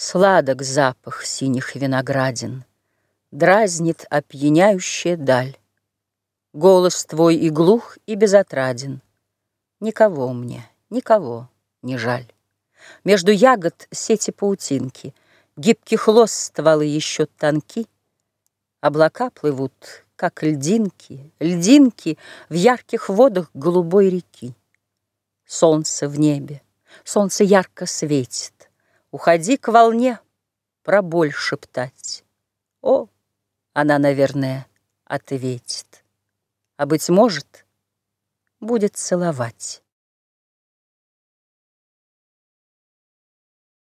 Сладок запах синих виноградин, Дразнит опьяняющая даль. Голос твой и глух, и безотраден. Никого мне, никого не жаль. Между ягод сети паутинки, Гибких лос стволы еще тонки, Облака плывут, как льдинки, Льдинки в ярких водах голубой реки. Солнце в небе, солнце ярко светит. Уходи к волне, про боль шептать. О, она, наверное, ответит а, быть может, будет целовать.